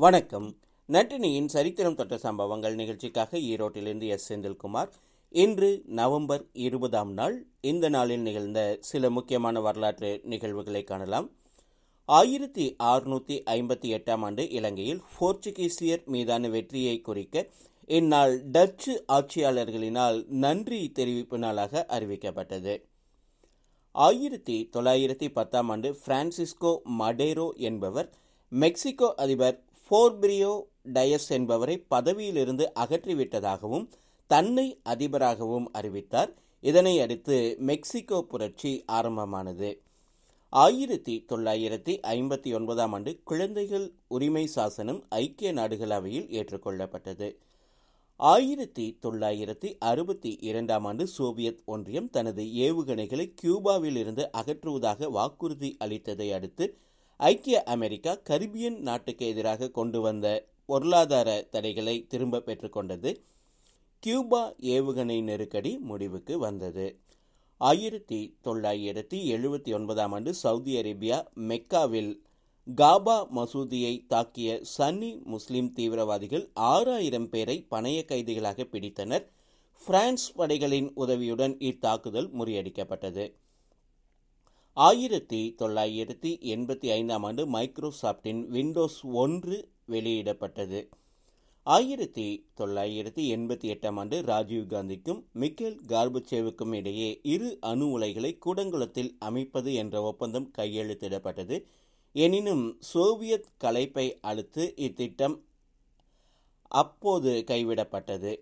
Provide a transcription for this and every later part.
வணக்கம். நட்டினியின் சரித்திரம் தொட்ட சம்பவங்கள் நிகழ்ச்சிக்காக ஈரோட்டிலிருந்து எஸ். செந்தில்குமார். இன்று நவம்பர் இருபதாம் நாள். இந்த நாளில் நிகழ்ந்த சில முக்கியமான வரலாற்று நிகழ்வுகளை காணலாம். ஆயிரத்தி அறுநூற்றி ஐம்பத்தி எட்டாம் ஆண்டு இலங்கையில் போர்ச்சுகீசியர் மீதான வெற்றியை குறிக்க இந்நாள் டச்சு ஆட்சியாளர்களினால் நன்றி தெரிவிப்பு நாளாக அறிவிக்கப்பட்டது. ஆயிரத்தி தொள்ளாயிரத்தி பத்தாம் ஆண்டு பிரான்சிஸ்கோ மடேரோ என்பவர் மெக்சிகோ அதிபர் ஃபோர்பிரியோ டயஸ் என்பவரை பதவியிலிருந்து அகற்றிவிட்டதாகவும் தன்னை அதிபராகவும் அறிவித்தார். இதனை அடுத்து மெக்சிகோ புரட்சி ஆரம்பமானது. ஆயிரத்தி தொள்ளாயிரத்தி ஐம்பத்தி ஒன்பதாம் ஆண்டு குழந்தைகள் உரிமை சாசனம் ஐக்கிய நாடுகள் அவையில் ஏற்றுக்கொள்ளப்பட்டது. ஆயிரத்தி தொள்ளாயிரத்தி அறுபத்தி இரண்டாம் ஆண்டு சோவியத் ஒன்றியம் தனது ஏவுகணைகளை கியூபாவில் இருந்து அகற்றுவதாக வாக்குறுதி அளித்ததை அடுத்து ஐக்கிய அமெரிக்கா கரிபியன் நாட்டுக்கு எதிராக கொண்டு வந்த பொருளாதார தடைகளை திரும்ப பெற்றுக்கொண்டது கியூபா ஏவுகணை நெருக்கடி முடிவுக்கு வந்தது. ஆயிரத்தி தொள்ளாயிரத்தி எழுபத்தி ஒன்பதாம் ஆண்டு சவுதி அரேபியா மெக்காவில் காபா மசூதியை தாக்கிய சன்னி முஸ்லிம் தீவிரவாதிகள் ஆறாயிரம் பேரை பணைய கைதிகளாக பிடித்தனர். பிரான்ஸ் படைகளின் உதவியுடன் இத்தாக்குதல் முறியடிக்கப்பட்டது. ஆயிரத்தி தொள்ளாயிரத்தி எண்பத்தி ஐந்தாம் ஆண்டு மைக்ரோசாப்டின் விண்டோஸ் ஒன்று வெளியிடப்பட்டது. ஆயிரத்தி தொள்ளாயிரத்தி எண்பத்தி எட்டாம் ஆண்டு ராஜீவ்காந்திக்கும் மிக்கேல் கார்புச்சேவுக்கும் இடையே இரு அணு உலைகளை கூடங்குளத்தில் அமைப்பது என்ற ஒப்பந்தம் கையெழுத்திடப்பட்டது. எனினும் சோவியத் கலைப்பை அடுத்து இத்திட்டம் அப்போது கைவிடப்பட்டது.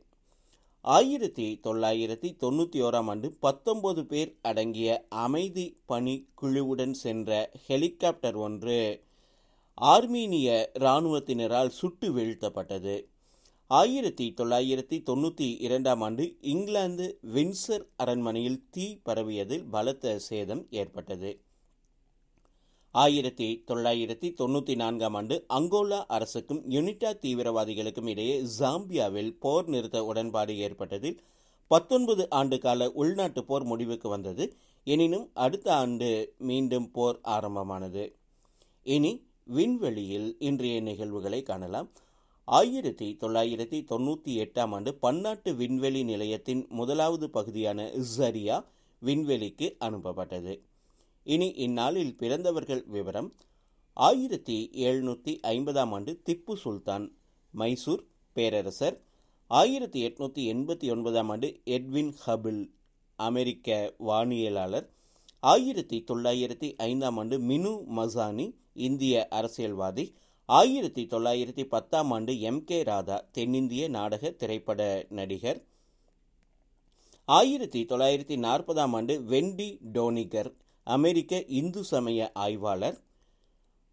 ஆயிரத்தி தொள்ளாயிரத்தி தொண்ணூற்றி ஓராம் ஆண்டு பத்தொன்பது பேர் அடங்கிய அமைதி பணி குழுவுடன் சென்ற ஹெலிகாப்டர் ஒன்று ஆர்மீனிய இராணுவத்தினரால் சுட்டு வீழ்த்தப்பட்டது. ஆயிரத்தி தொள்ளாயிரத்தி தொண்ணூற்றி இரண்டாம் ஆண்டு இங்கிலாந்து வின்சர் அரண்மனையில் தீ பரவியதில் பலத்த சேதம் ஏற்பட்டது. ஆயிரத்தி தொள்ளாயிரத்தி தொண்ணூற்றி நான்காம் ஆண்டு அங்கோலா அரசுக்கும் யுனிட்டா தீவிரவாதிகளுக்கும் இடையே ஜாம்பியாவில் போர் நிறுத்த உடன்பாடு ஏற்பட்டதில் பத்தொன்பது ஆண்டு கால உள்நாட்டு போர் முடிவுக்கு வந்தது. எனினும் அடுத்த ஆண்டு மீண்டும் போர் ஆரம்பமானது. இனி விண்வெளியில் இன்றைய நிகழ்வுகளை காணலாம். ஆயிரத்தி தொள்ளாயிரத்தி தொண்ணூற்றி எட்டாம் ஆண்டு பன்னாட்டு விண்வெளி நிலையத்தின் முதலாவது பகுதியான ஜரியா விண்வெளிக்கு அனுப்பப்பட்டது. இனி இந்நாளில் பிறந்தவர்கள் விவரம் ஆயிரத்தி எழுநூற்றி ஐம்பதாம் ஆண்டு திப்பு சுல்தான் மைசூர் பேரரசர் ஆயிரத்தி எட்நூற்றி எண்பத்தி ஒன்பதாம் ஆண்டு எட்வின் ஹபிள் அமெரிக்க வானியலாளர் ஆயிரத்தி தொள்ளாயிரத்தி ஐந்தாம் ஆண்டு மினு மசானி இந்திய அரசியல்வாதி ஆயிரத்தி தொள்ளாயிரத்தி பத்தாம் ஆண்டு எம் கே ராதா தென்னிந்திய நாடக திரைப்பட நடிகர் ஆயிரத்தி தொள்ளாயிரத்தி நாற்பதாம் ஆண்டு வெண்டி டோனிகர் அமெரிக்க இந்து சமய ஆய்வாளர்.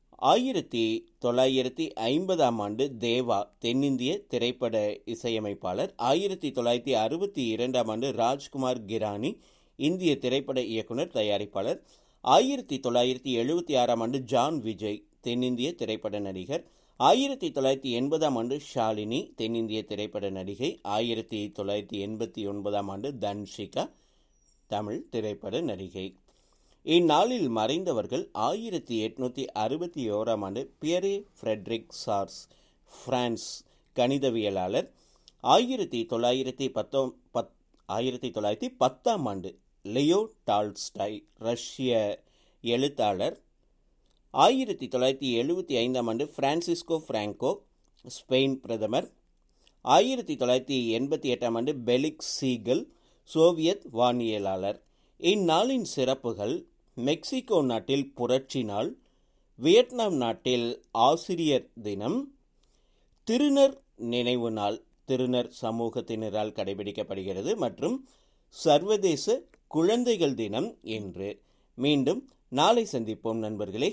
ஆயிரத்தி தொள்ளாயிரத்தி ஐம்பதாம் ஆண்டு தேவா தென்னிந்திய திரைப்பட இசையமைப்பாளர். ஆயிரத்தி தொள்ளாயிரத்தி அறுபத்தி இரண்டாம் ஆண்டு ராஜ்குமார் கிரானி இந்திய திரைப்பட இயக்குனர் தயாரிப்பாளர். ஆயிரத்தி தொள்ளாயிரத்தி எழுபத்தி ஆறாம் ஆண்டு ஜான் விஜய் தென்னிந்திய திரைப்பட நடிகர். ஆயிரத்தி தொள்ளாயிரத்தி எண்பதாம் ஆண்டு ஷாலினி தென்னிந்திய திரைப்பட நடிகை. ஆயிரத்தி தொள்ளாயிரத்தி எண்பத்தி ஒன்பதாம் ஆண்டு தன்ஷிகா தமிழ் திரைப்பட நடிகை. இந்நாளில் மறைந்தவர்கள் ஆயிரத்தி எட்நூற்றி அறுபத்தி ஓராம் ஆண்டு பியரே ஃப்ரெட்ரிக் சார்ஸ் பிரான்ஸ் கணிதவியலாளர். ஆயிரத்தி தொள்ளாயிரத்தி பத்தோ பத் ஆயிரத்தி தொள்ளாயிரத்தி பத்தாம் ஆண்டு லியோ டால்ஸ்டாய் ரஷ்ய எழுத்தாளர். ஆயிரத்தி தொள்ளாயிரத்தி எழுபத்தி ஐந்தாம் ஆண்டு பிரான்சிஸ்கோ ஃப்ராங்கோ ஸ்பெயின் பிரதமர். ஆயிரத்தி தொள்ளாயிரத்தி எண்பத்தி எட்டாம் ஆண்டு பெலிக் சீகல் சோவியத் வானியலாளர். இந்நாளின் சிறப்புகள் மெக்சிகோ நாட்டில் புரட்சி நாள் வியட்நாம் நாட்டில் ஆசிரியர் தினம் திருநர் நினைவு நாள் திருநர் சமூகத்தினரால் கடைபிடிக்கப்படுகிறது மற்றும் சர்வதேச குழந்தைகள் தினம் என்று மீண்டும் நாளை சந்திப்போம் நண்பர்களே.